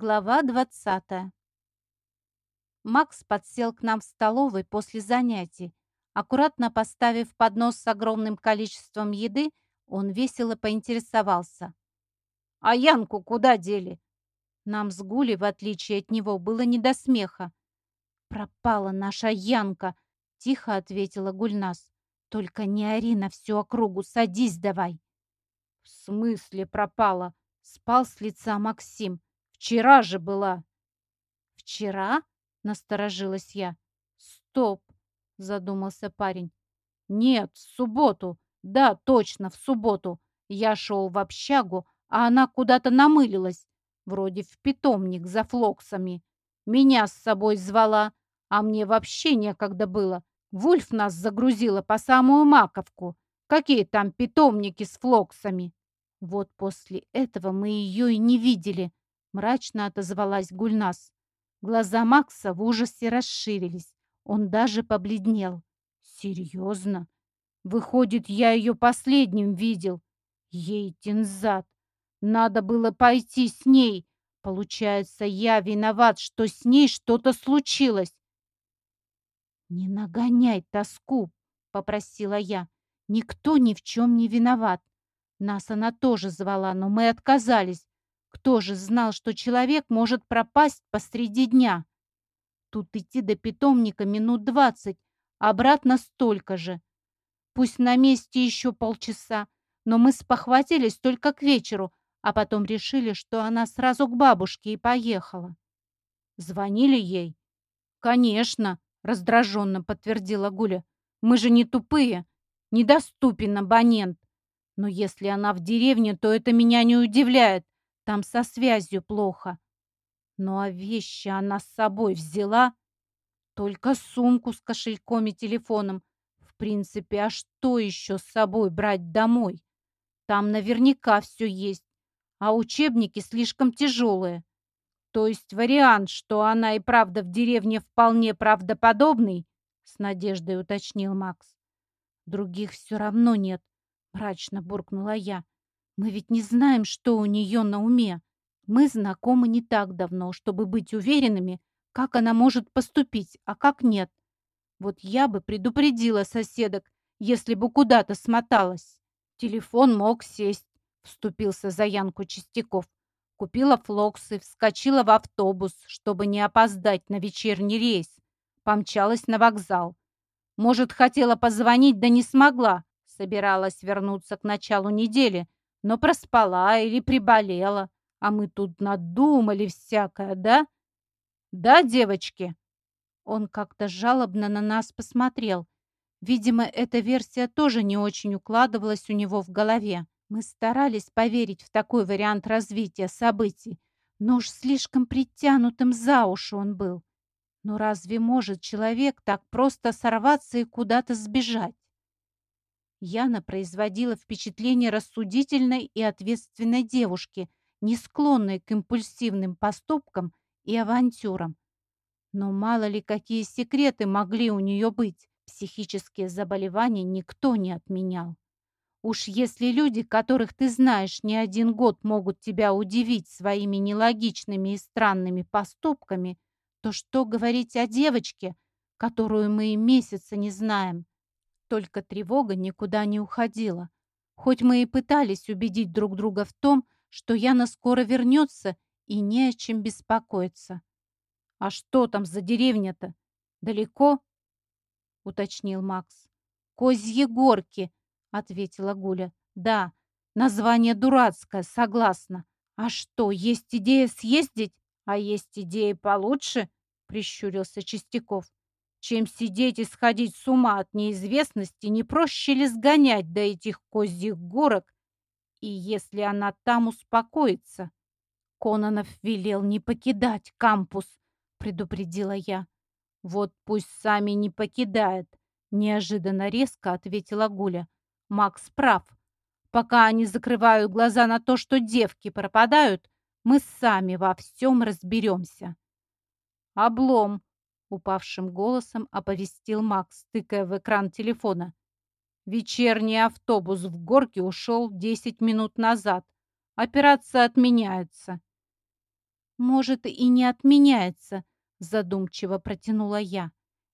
Глава 20. Макс подсел к нам в столовой после занятий. Аккуратно поставив поднос с огромным количеством еды, он весело поинтересовался. «А Янку куда дели?» Нам с Гулей, в отличие от него, было не до смеха. «Пропала наша Янка!» — тихо ответила Гульнас. «Только не ори на всю округу, садись давай!» «В смысле пропала?» — спал с лица Максим. Вчера же была. Вчера? Насторожилась я. Стоп, задумался парень. Нет, в субботу. Да, точно, в субботу. Я шел в общагу, а она куда-то намылилась. Вроде в питомник за флоксами. Меня с собой звала, а мне вообще некогда было. Вульф нас загрузила по самую маковку. Какие там питомники с флоксами? Вот после этого мы ее и не видели. Мрачно отозвалась Гульнас. Глаза Макса в ужасе расширились. Он даже побледнел. Серьезно? Выходит, я ее последним видел. Ей тензат. Надо было пойти с ней. Получается, я виноват, что с ней что-то случилось. «Не нагоняй тоску», — попросила я. «Никто ни в чем не виноват. Нас она тоже звала, но мы отказались. Кто же знал, что человек может пропасть посреди дня? Тут идти до питомника минут двадцать, обратно столько же. Пусть на месте еще полчаса, но мы спохватились только к вечеру, а потом решили, что она сразу к бабушке и поехала. Звонили ей? Конечно, раздраженно подтвердила Гуля. Мы же не тупые, недоступен абонент. Но если она в деревне, то это меня не удивляет. Там со связью плохо. Ну а вещи она с собой взяла? Только сумку с кошельком и телефоном. В принципе, а что еще с собой брать домой? Там наверняка все есть, а учебники слишком тяжелые. То есть вариант, что она и правда в деревне вполне правдоподобный, с надеждой уточнил Макс. Других все равно нет, мрачно буркнула я. Мы ведь не знаем, что у нее на уме. Мы знакомы не так давно, чтобы быть уверенными, как она может поступить, а как нет. Вот я бы предупредила соседок, если бы куда-то смоталась. Телефон мог сесть, вступился за Янку Чистяков. Купила флоксы, вскочила в автобус, чтобы не опоздать на вечерний рейс. Помчалась на вокзал. Может, хотела позвонить, да не смогла. Собиралась вернуться к началу недели, но проспала или приболела, а мы тут надумали всякое, да? Да, девочки?» Он как-то жалобно на нас посмотрел. Видимо, эта версия тоже не очень укладывалась у него в голове. Мы старались поверить в такой вариант развития событий, но уж слишком притянутым за уши он был. Но разве может человек так просто сорваться и куда-то сбежать? Яна производила впечатление рассудительной и ответственной девушки, не склонной к импульсивным поступкам и авантюрам. Но мало ли какие секреты могли у нее быть, психические заболевания никто не отменял. Уж если люди, которых ты знаешь не один год, могут тебя удивить своими нелогичными и странными поступками, то что говорить о девочке, которую мы и месяца не знаем? Только тревога никуда не уходила. Хоть мы и пытались убедить друг друга в том, что Яна скоро вернется и не о чем беспокоиться. «А что там за деревня-то? Далеко?» — уточнил Макс. «Козьи горки», — ответила Гуля. «Да, название дурацкое, согласна. А что, есть идея съездить? А есть идеи получше?» — прищурился Чистяков. Чем сидеть и сходить с ума от неизвестности, не проще ли сгонять до этих козьих горок, и если она там успокоится? Кононов велел не покидать кампус, предупредила я. Вот пусть сами не покидает, неожиданно резко ответила Гуля. Макс прав. Пока они закрывают глаза на то, что девки пропадают, мы сами во всем разберемся. Облом, Упавшим голосом оповестил Макс, тыкая в экран телефона. Вечерний автобус в горке ушел 10 минут назад. Операция отменяется. Может, и не отменяется, задумчиво протянула я.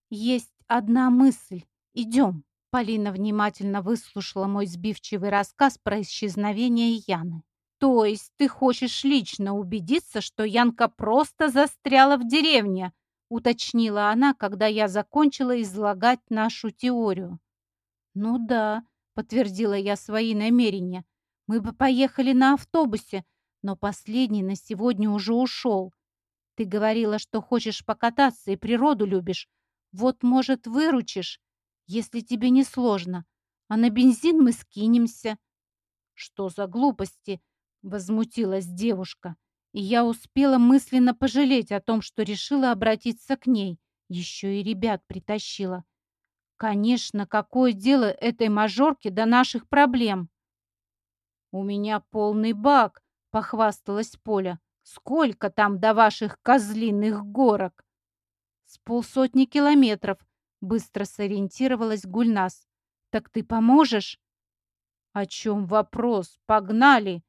Есть одна мысль. Идем. Полина внимательно выслушала мой сбивчивый рассказ про исчезновение Яны. «То есть ты хочешь лично убедиться, что Янка просто застряла в деревне?» Уточнила она, когда я закончила излагать нашу теорию. «Ну да», — подтвердила я свои намерения. «Мы бы поехали на автобусе, но последний на сегодня уже ушел. Ты говорила, что хочешь покататься и природу любишь. Вот, может, выручишь, если тебе не сложно. А на бензин мы скинемся». «Что за глупости?» — возмутилась девушка. И я успела мысленно пожалеть о том, что решила обратиться к ней. Еще и ребят притащила. Конечно, какое дело этой мажорке до наших проблем? «У меня полный бак», — похвасталась Поля. «Сколько там до ваших козлиных горок?» «С полсотни километров», — быстро сориентировалась Гульнас. «Так ты поможешь?» «О чем вопрос? Погнали!»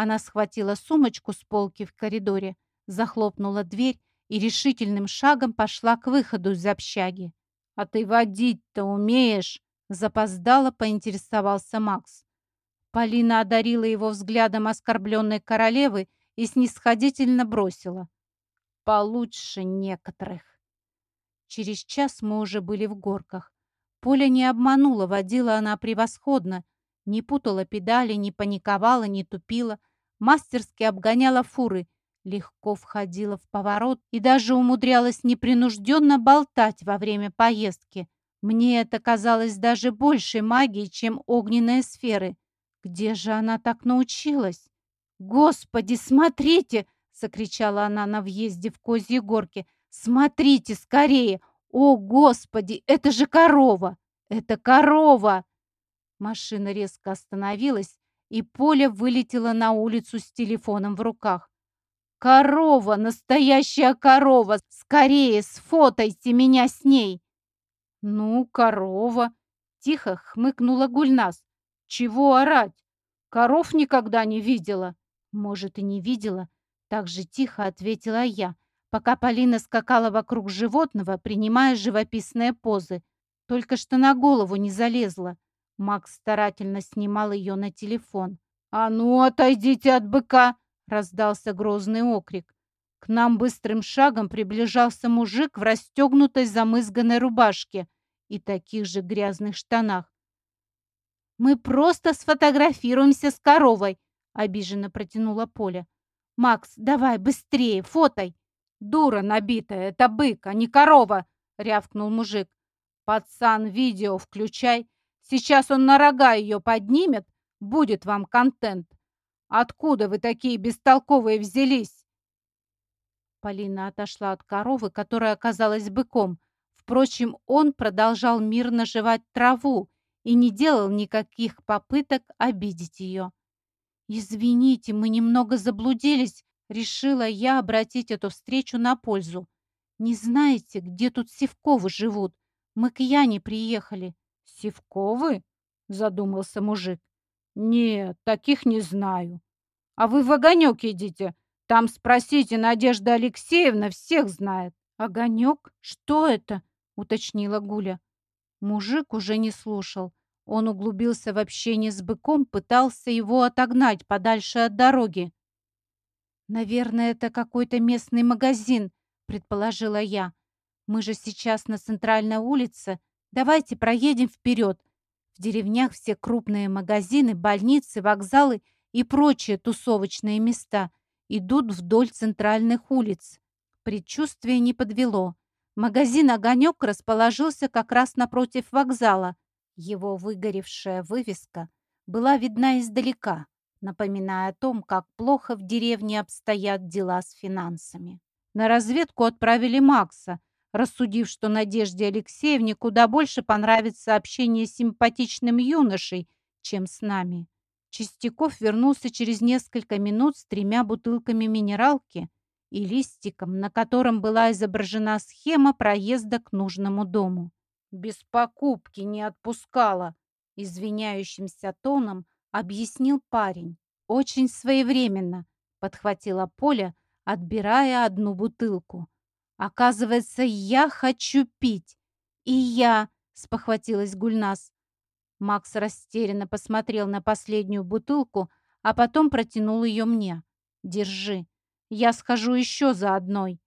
Она схватила сумочку с полки в коридоре, захлопнула дверь и решительным шагом пошла к выходу из общаги. «А ты водить-то умеешь?» Запоздало поинтересовался Макс. Полина одарила его взглядом оскорбленной королевы и снисходительно бросила. «Получше некоторых». Через час мы уже были в горках. Поля не обманула, водила она превосходно. Не путала педали, не паниковала, не тупила мастерски обгоняла фуры, легко входила в поворот и даже умудрялась непринужденно болтать во время поездки. Мне это казалось даже большей магией, чем огненные сферы. Где же она так научилась? «Господи, смотрите!» — закричала она на въезде в Козьи горки. «Смотрите скорее! О, Господи, это же корова! Это корова!» Машина резко остановилась, и Поля вылетела на улицу с телефоном в руках. «Корова! Настоящая корова! Скорее сфотайте меня с ней!» «Ну, корова!» — тихо хмыкнула Гульнас. «Чего орать? Коров никогда не видела!» «Может, и не видела?» — так же тихо ответила я, пока Полина скакала вокруг животного, принимая живописные позы. Только что на голову не залезла. Макс старательно снимал ее на телефон. «А ну, отойдите от быка!» — раздался грозный окрик. К нам быстрым шагом приближался мужик в расстегнутой замызганной рубашке и таких же грязных штанах. «Мы просто сфотографируемся с коровой!» — обиженно протянула Поля. «Макс, давай быстрее, фотай!» «Дура набитая, это бык, а не корова!» — рявкнул мужик. «Пацан, видео включай!» Сейчас он на рога ее поднимет, будет вам контент. Откуда вы такие бестолковые взялись?» Полина отошла от коровы, которая оказалась быком. Впрочем, он продолжал мирно жевать траву и не делал никаких попыток обидеть ее. «Извините, мы немного заблудились», — решила я обратить эту встречу на пользу. «Не знаете, где тут Севковы живут? Мы к Яне приехали. «Сивковы?» — задумался мужик. «Нет, таких не знаю. А вы в огонек идите. Там спросите, Надежда Алексеевна всех знает». «Огонек? Что это?» — уточнила Гуля. Мужик уже не слушал. Он углубился в общение с быком, пытался его отогнать подальше от дороги. «Наверное, это какой-то местный магазин», — предположила я. «Мы же сейчас на центральной улице, Давайте проедем вперед. В деревнях все крупные магазины, больницы, вокзалы и прочие тусовочные места идут вдоль центральных улиц. Предчувствие не подвело. Магазин «Огонек» расположился как раз напротив вокзала. Его выгоревшая вывеска была видна издалека, напоминая о том, как плохо в деревне обстоят дела с финансами. На разведку отправили Макса, рассудив, что Надежде Алексеевне куда больше понравится общение с симпатичным юношей, чем с нами. Чистяков вернулся через несколько минут с тремя бутылками минералки и листиком, на котором была изображена схема проезда к нужному дому. «Без покупки не отпускала», — извиняющимся тоном объяснил парень. «Очень своевременно», — подхватила Поля, отбирая одну бутылку. «Оказывается, я хочу пить!» «И я!» — спохватилась Гульнас. Макс растерянно посмотрел на последнюю бутылку, а потом протянул ее мне. «Держи. Я схожу еще за одной».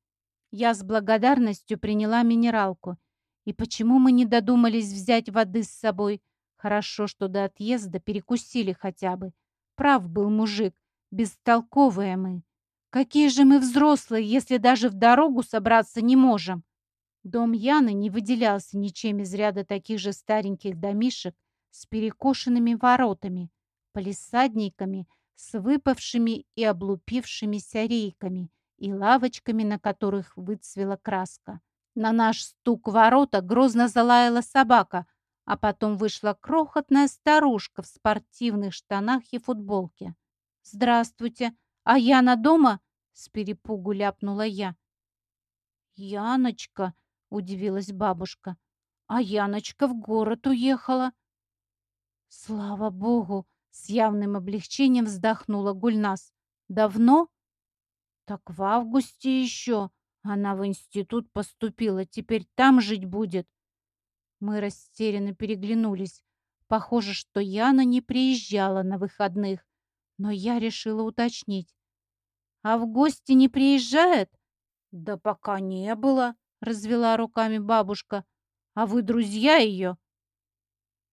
Я с благодарностью приняла минералку. И почему мы не додумались взять воды с собой? Хорошо, что до отъезда перекусили хотя бы. Прав был мужик, бестолковые мы. Какие же мы взрослые, если даже в дорогу собраться не можем? Дом Яны не выделялся ничем из ряда таких же стареньких домишек с перекошенными воротами, полисадниками, с выпавшими и облупившимися рейками и лавочками, на которых выцвела краска. На наш стук ворота грозно залаяла собака, а потом вышла крохотная старушка в спортивных штанах и футболке. «Здравствуйте! А Яна дома?» — с перепугу ляпнула я. «Яночка!» — удивилась бабушка. «А Яночка в город уехала!» «Слава богу!» — с явным облегчением вздохнула Гульнас. «Давно?» «Так в августе еще!» Она в институт поступила, теперь там жить будет. Мы растерянно переглянулись. Похоже, что Яна не приезжала на выходных, но я решила уточнить. «А в гости не приезжает?» «Да пока не было», — развела руками бабушка. «А вы друзья ее?»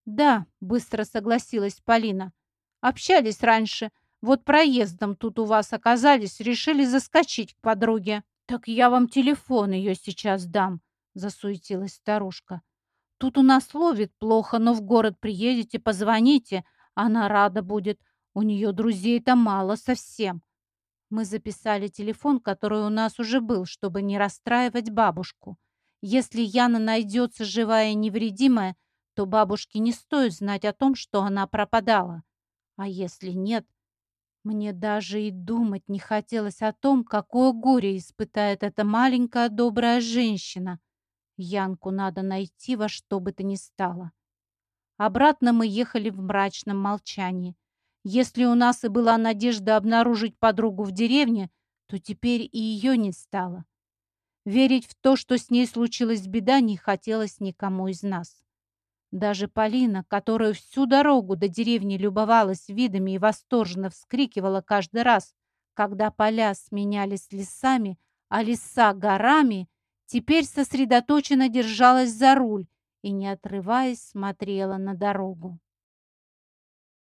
«Да», — быстро согласилась Полина. «Общались раньше. Вот проездом тут у вас оказались, решили заскочить к подруге». «Так я вам телефон ее сейчас дам», — засуетилась старушка. «Тут у нас ловит плохо, но в город приедете, позвоните, она рада будет. У нее друзей-то мало совсем». Мы записали телефон, который у нас уже был, чтобы не расстраивать бабушку. Если Яна найдется живая и невредимая, то бабушке не стоит знать о том, что она пропадала. А если нет, мне даже и думать не хотелось о том, какое горе испытает эта маленькая добрая женщина. Янку надо найти во что бы то ни стало. Обратно мы ехали в мрачном молчании. Если у нас и была надежда обнаружить подругу в деревне, то теперь и ее не стало. Верить в то, что с ней случилась беда, не хотелось никому из нас. Даже Полина, которая всю дорогу до деревни любовалась видами и восторженно вскрикивала каждый раз, когда поля сменялись лесами, а леса горами, теперь сосредоточенно держалась за руль и, не отрываясь, смотрела на дорогу.